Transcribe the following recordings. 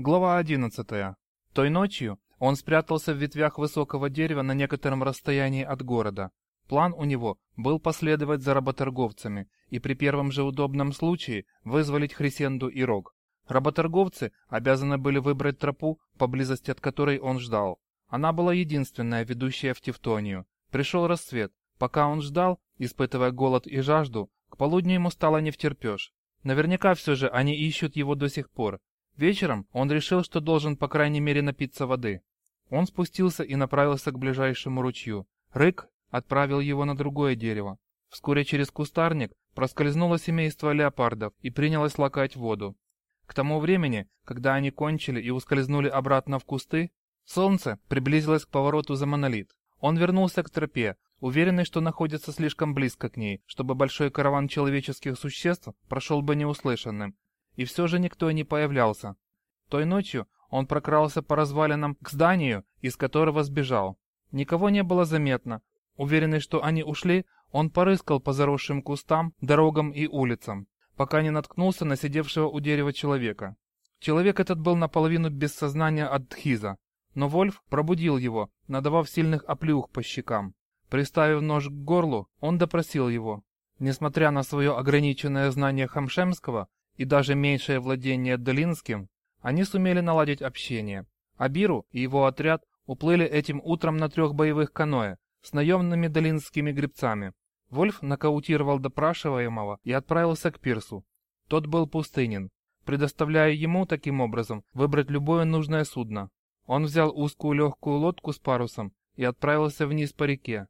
Глава 11. Той ночью он спрятался в ветвях высокого дерева на некотором расстоянии от города. План у него был последовать за работорговцами и при первом же удобном случае вызволить Хрисенду и Рог. Работорговцы обязаны были выбрать тропу, поблизости от которой он ждал. Она была единственная, ведущая в Тевтонию. Пришел рассвет. Пока он ждал, испытывая голод и жажду, к полудню ему стало невтерпеж. Наверняка все же они ищут его до сих пор, Вечером он решил, что должен по крайней мере напиться воды. Он спустился и направился к ближайшему ручью. Рык отправил его на другое дерево. Вскоре через кустарник проскользнуло семейство леопардов и принялось лакать воду. К тому времени, когда они кончили и ускользнули обратно в кусты, солнце приблизилось к повороту за монолит. Он вернулся к тропе, уверенный, что находится слишком близко к ней, чтобы большой караван человеческих существ прошел бы неуслышанным, и все же никто не появлялся. Той ночью он прокрался по развалинам к зданию, из которого сбежал. Никого не было заметно. Уверенный, что они ушли, он порыскал по заросшим кустам, дорогам и улицам, пока не наткнулся на сидевшего у дерева человека. Человек этот был наполовину без сознания от дхиза, но Вольф пробудил его, надавав сильных оплюх по щекам. Приставив нож к горлу, он допросил его. Несмотря на свое ограниченное знание хамшемского, и даже меньшее владение Долинским, они сумели наладить общение. Абиру и его отряд уплыли этим утром на трех боевых каноэ с наемными долинскими гребцами. Вольф нокаутировал допрашиваемого и отправился к пирсу. Тот был пустынен, предоставляя ему таким образом выбрать любое нужное судно. Он взял узкую легкую лодку с парусом и отправился вниз по реке.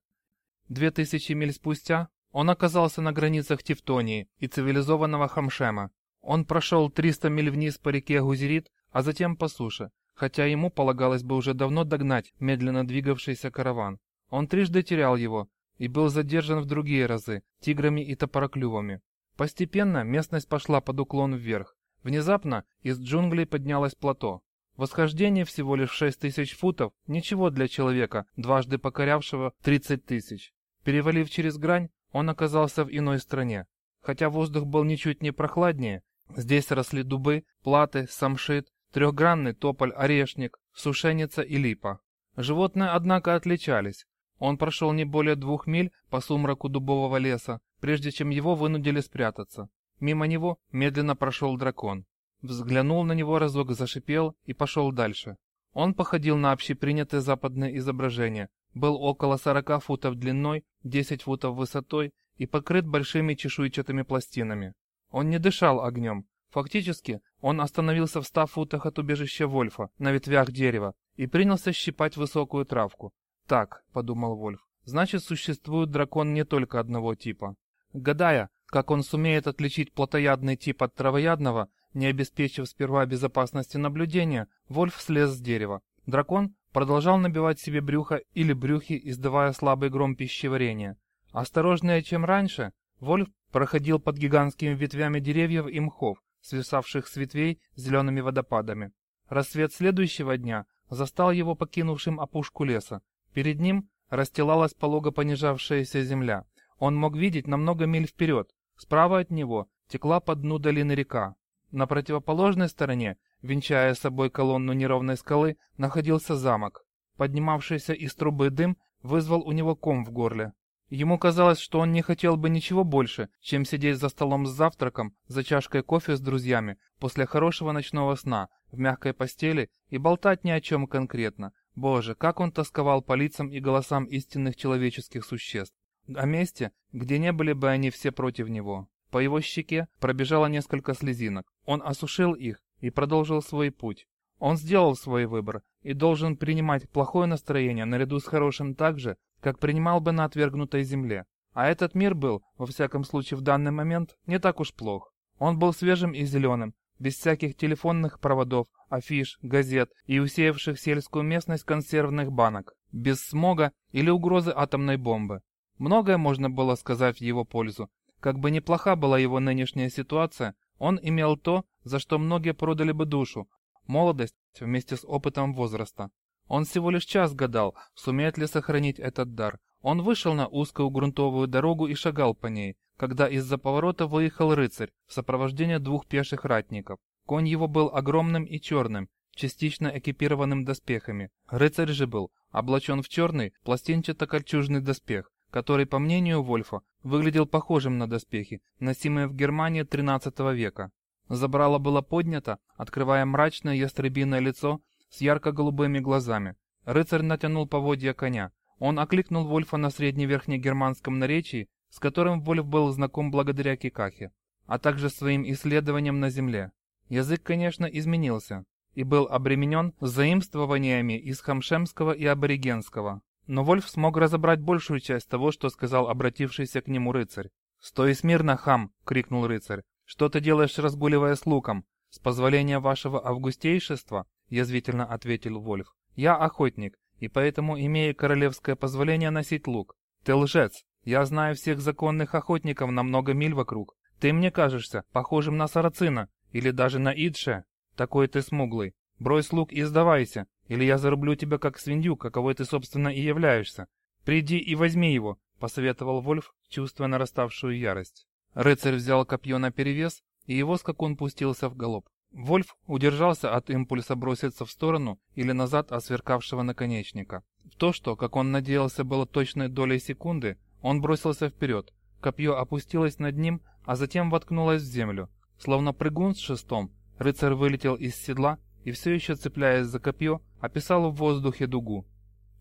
Две тысячи миль спустя он оказался на границах Тевтонии и цивилизованного Хамшема. Он прошел 300 миль вниз по реке Гузерит, а затем по суше, хотя ему полагалось бы уже давно догнать медленно двигавшийся караван. Он трижды терял его и был задержан в другие разы тиграми и топороклювами. Постепенно местность пошла под уклон вверх. Внезапно из джунглей поднялось плато. Восхождение всего лишь 6 тысяч футов, ничего для человека, дважды покорявшего 30 тысяч. Перевалив через грань, он оказался в иной стране. Хотя воздух был ничуть не прохладнее, Здесь росли дубы, платы, самшит, трехгранный тополь, орешник, сушеница и липа. Животные, однако, отличались. Он прошел не более двух миль по сумраку дубового леса, прежде чем его вынудили спрятаться. Мимо него медленно прошел дракон. Взглянул на него разок, зашипел и пошел дальше. Он походил на общепринятое западное изображение, был около 40 футов длиной, 10 футов высотой и покрыт большими чешуйчатыми пластинами. Он не дышал огнем. Фактически, он остановился в ста футах от убежища Вольфа, на ветвях дерева, и принялся щипать высокую травку. «Так», — подумал Вольф, — «значит, существует дракон не только одного типа». Гадая, как он сумеет отличить плотоядный тип от травоядного, не обеспечив сперва безопасности наблюдения, Вольф слез с дерева. Дракон продолжал набивать себе брюхо или брюхи, издавая слабый гром пищеварения. Осторожнее, чем раньше, Вольф проходил под гигантскими ветвями деревьев и мхов, свисавших с ветвей зелеными водопадами. Рассвет следующего дня застал его покинувшим опушку леса. Перед ним расстилалась полого понижавшаяся земля. Он мог видеть на много миль вперед. Справа от него текла по дну долины река. На противоположной стороне, венчая собой колонну неровной скалы, находился замок. Поднимавшийся из трубы дым вызвал у него ком в горле. Ему казалось, что он не хотел бы ничего больше, чем сидеть за столом с завтраком, за чашкой кофе с друзьями, после хорошего ночного сна, в мягкой постели и болтать ни о чем конкретно. Боже, как он тосковал по лицам и голосам истинных человеческих существ. О месте, где не были бы они все против него. По его щеке пробежало несколько слезинок. Он осушил их и продолжил свой путь. Он сделал свой выбор и должен принимать плохое настроение наряду с хорошим так же, как принимал бы на отвергнутой земле. А этот мир был, во всяком случае в данный момент, не так уж плох. Он был свежим и зеленым, без всяких телефонных проводов, афиш, газет и усеявших сельскую местность консервных банок, без смога или угрозы атомной бомбы. Многое можно было сказать в его пользу. Как бы неплоха была его нынешняя ситуация, он имел то, за что многие продали бы душу, молодость вместе с опытом возраста. Он всего лишь час гадал, сумеет ли сохранить этот дар. Он вышел на узкую грунтовую дорогу и шагал по ней, когда из-за поворота выехал рыцарь в сопровождении двух пеших ратников. Конь его был огромным и черным, частично экипированным доспехами. Рыцарь же был облачен в черный пластинчато-кольчужный доспех, который, по мнению Вольфа, выглядел похожим на доспехи, носимые в Германии XIII века. Забрало было поднято, открывая мрачное ястребиное лицо с ярко-голубыми глазами. Рыцарь натянул поводья коня. Он окликнул Вольфа на средневерхнегерманском наречии, с которым Вольф был знаком благодаря Кикахе, а также своим исследованиям на земле. Язык, конечно, изменился и был обременен заимствованиями из хамшемского и аборигенского. Но Вольф смог разобрать большую часть того, что сказал обратившийся к нему рыцарь. «Стой смирно, хам!» — крикнул рыцарь. «Что ты делаешь, разгуливая с луком? С позволения вашего августейшества?» — язвительно ответил Вольф. «Я охотник, и поэтому имею королевское позволение носить лук. Ты лжец. Я знаю всех законных охотников на много миль вокруг. Ты мне кажешься похожим на сарацина или даже на идше. Такой ты смуглый. Брось лук и сдавайся, или я зарублю тебя как свинью, каковой ты, собственно, и являешься. Приди и возьми его, посоветовал Вольф, чувствуя нараставшую ярость. Рыцарь взял копье на перевес, и его скакун пустился в галоп. Вольф удержался от импульса броситься в сторону или назад от сверкавшего наконечника. В то, что, как он надеялся, было точной долей секунды, он бросился вперед. Копье опустилось над ним, а затем воткнулось в землю. Словно прыгун с шестом, рыцарь вылетел из седла и все еще цепляясь за копье, описал в воздухе дугу.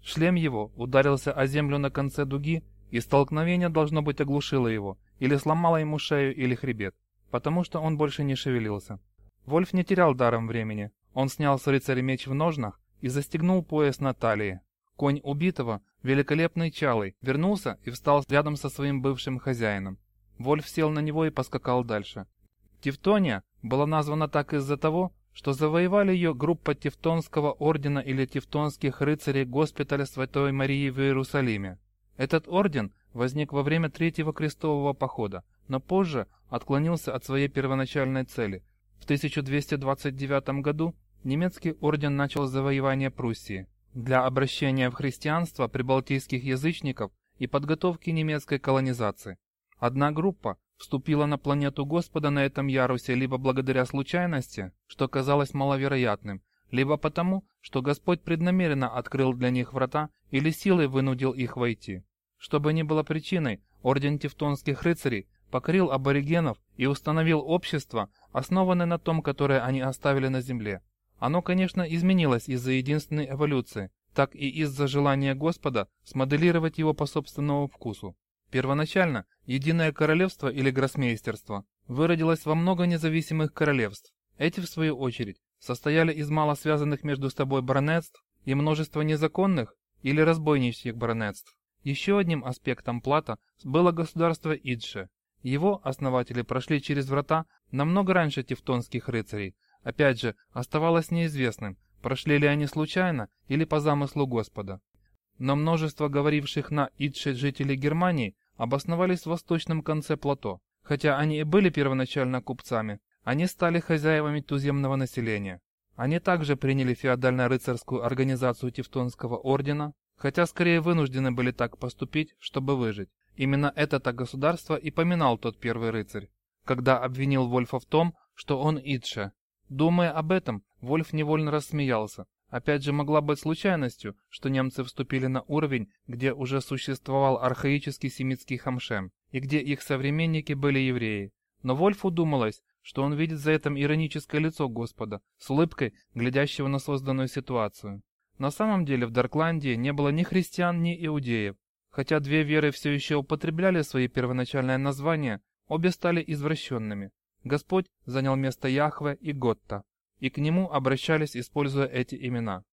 Шлем его ударился о землю на конце дуги, и столкновение, должно быть, оглушило его, или сломало ему шею или хребет, потому что он больше не шевелился. Вольф не терял даром времени. Он снял с рыцаря меч в ножнах и застегнул пояс на талии. Конь убитого, великолепный чалый, вернулся и встал рядом со своим бывшим хозяином. Вольф сел на него и поскакал дальше. Тевтония была названа так из-за того, что завоевали ее группа Тевтонского ордена или Тевтонских рыцарей госпиталя Святой Марии в Иерусалиме. Этот орден возник во время Третьего крестового похода, но позже отклонился от своей первоначальной цели. В 1229 году немецкий орден начал завоевание Пруссии для обращения в христианство прибалтийских язычников и подготовки немецкой колонизации. Одна группа вступила на планету Господа на этом ярусе либо благодаря случайности, что казалось маловероятным, либо потому, что Господь преднамеренно открыл для них врата или силой вынудил их войти. Что бы ни было причиной, Орден Тевтонских рыцарей покорил аборигенов и установил общество, основанное на том, которое они оставили на Земле. Оно, конечно, изменилось из-за единственной эволюции, так и из-за желания Господа смоделировать его по собственному вкусу. Первоначально единое королевство или гроссмейстерство выродилось во много независимых королевств. Эти, в свою очередь, состояли из мало связанных между собой баронетств и множества незаконных или разбойничьих баронетств. Еще одним аспектом плата было государство Идше. Его основатели прошли через врата намного раньше тевтонских рыцарей. Опять же, оставалось неизвестным, прошли ли они случайно или по замыслу Господа. Но множество говоривших на Идше жителей Германии обосновались в восточном конце плато. Хотя они и были первоначально купцами, они стали хозяевами туземного населения. Они также приняли феодально-рыцарскую организацию Тевтонского ордена, хотя скорее вынуждены были так поступить, чтобы выжить. Именно это-то государство и поминал тот первый рыцарь, когда обвинил Вольфа в том, что он Идше. Думая об этом, Вольф невольно рассмеялся. Опять же могла быть случайностью, что немцы вступили на уровень, где уже существовал архаический семитский хамшем, и где их современники были евреи. Но Вольфу думалось, что он видит за этим ироническое лицо Господа, с улыбкой, глядящего на созданную ситуацию. На самом деле в Даркландии не было ни христиан, ни иудеев. Хотя две веры все еще употребляли свои первоначальные названия, обе стали извращенными. Господь занял место Яхве и Готта и к нему обращались, используя эти имена.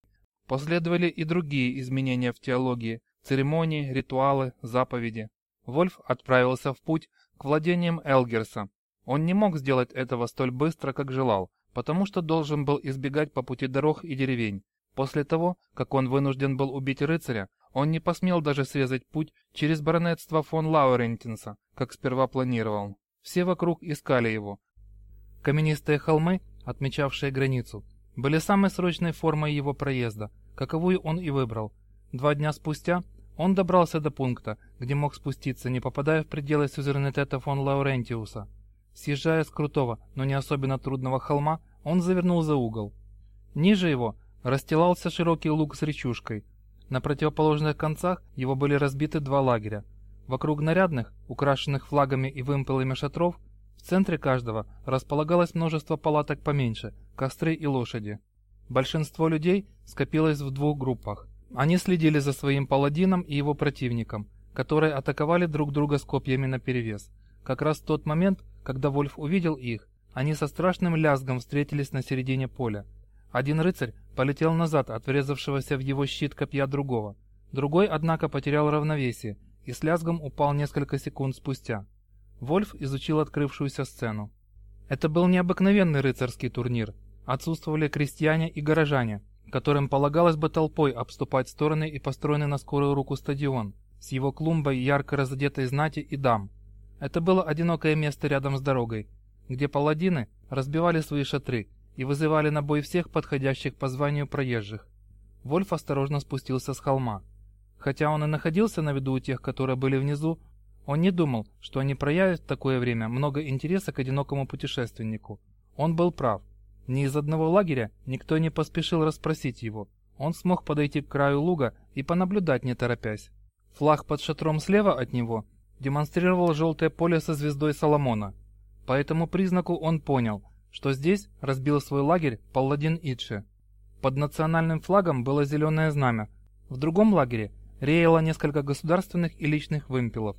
Последовали и другие изменения в теологии, церемонии, ритуалы, заповеди. Вольф отправился в путь к владениям Элгерса. Он не мог сделать этого столь быстро, как желал, потому что должен был избегать по пути дорог и деревень. После того, как он вынужден был убить рыцаря, он не посмел даже срезать путь через баронетство фон Лаурентинса, как сперва планировал. Все вокруг искали его. Каменистые холмы отмечавшие границу, были самой срочной формой его проезда, каковую он и выбрал. Два дня спустя он добрался до пункта, где мог спуститься, не попадая в пределы сюзеренитета фон Лаурентиуса. Съезжая с крутого, но не особенно трудного холма, он завернул за угол. Ниже его расстилался широкий луг с речушкой. На противоположных концах его были разбиты два лагеря. Вокруг нарядных, украшенных флагами и вымпелами шатров, в центре каждого располагалось множество палаток поменьше, костры и лошади. Большинство людей скопилось в двух группах. Они следили за своим паладином и его противником, которые атаковали друг друга с копьями наперевес. Как раз в тот момент, когда Вольф увидел их, они со страшным лязгом встретились на середине поля. Один рыцарь полетел назад от врезавшегося в его щит копья другого. Другой, однако, потерял равновесие и с лязгом упал несколько секунд спустя. Вольф изучил открывшуюся сцену. Это был необыкновенный рыцарский турнир. Отсутствовали крестьяне и горожане, которым полагалось бы толпой обступать стороны и построенный на скорую руку стадион с его клумбой ярко разодетой знати и дам. Это было одинокое место рядом с дорогой, где паладины разбивали свои шатры и вызывали на бой всех подходящих по званию проезжих. Вольф осторожно спустился с холма. Хотя он и находился на виду у тех, которые были внизу, он не думал, что они проявят в такое время много интереса к одинокому путешественнику. Он был прав. Ни из одного лагеря никто не поспешил расспросить его. Он смог подойти к краю луга и понаблюдать, не торопясь. Флаг под шатром слева от него демонстрировал желтое поле со звездой Соломона. По этому признаку он понял, что здесь разбил свой лагерь палладин Итше. Под национальным флагом было зеленое знамя. В другом лагере реяло несколько государственных и личных вымпелов.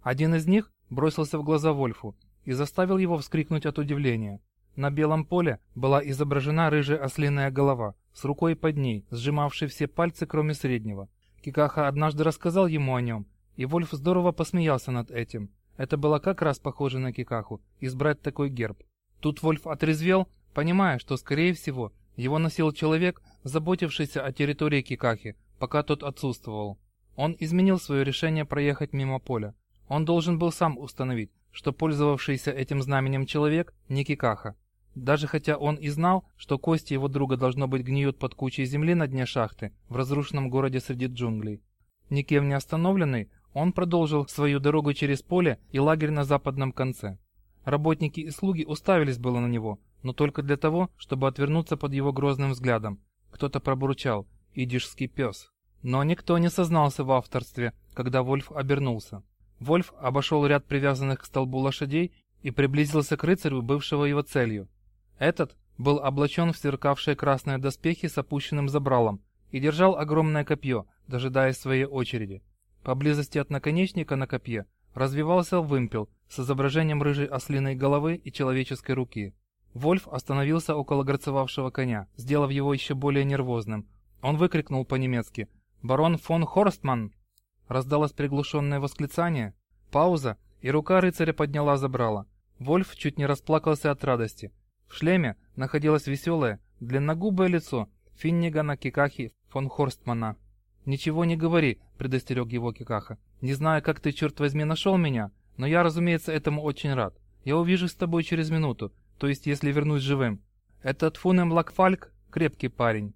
Один из них бросился в глаза Вольфу и заставил его вскрикнуть от удивления. На белом поле была изображена рыжая ослиная голова с рукой под ней, сжимавшей все пальцы, кроме среднего. Кикаха однажды рассказал ему о нем, и Вольф здорово посмеялся над этим. Это было как раз похоже на Кикаху, избрать такой герб. Тут Вольф отрезвел, понимая, что, скорее всего, его носил человек, заботившийся о территории Кикахи, пока тот отсутствовал. Он изменил свое решение проехать мимо поля. Он должен был сам установить, что пользовавшийся этим знаменем человек не Кикаха. Даже хотя он и знал, что кости его друга должно быть гниют под кучей земли на дне шахты в разрушенном городе среди джунглей. Никем не остановленный, он продолжил свою дорогу через поле и лагерь на западном конце. Работники и слуги уставились было на него, но только для того, чтобы отвернуться под его грозным взглядом. Кто-то пробурчал «Идишский пес». Но никто не сознался в авторстве, когда Вольф обернулся. Вольф обошел ряд привязанных к столбу лошадей и приблизился к рыцарю, бывшего его целью. Этот был облачен в сверкавшие красные доспехи с опущенным забралом и держал огромное копье, дожидаясь своей очереди. Поблизости от наконечника на копье развивался вымпел с изображением рыжей ослиной головы и человеческой руки. Вольф остановился около грацевавшего коня, сделав его еще более нервозным. Он выкрикнул по-немецки «Барон фон Хорстман!» Раздалось приглушенное восклицание. Пауза, и рука рыцаря подняла забрала. Вольф чуть не расплакался от радости. В шлеме находилось веселое, длинногубое лицо Финнигана Кикахи фон Хорстмана. «Ничего не говори», — предостерег его Кикаха. «Не знаю, как ты, черт возьми, нашел меня, но я, разумеется, этому очень рад. Я увижусь с тобой через минуту, то есть если вернусь живым. Этот Фунем Лакфальк — крепкий парень».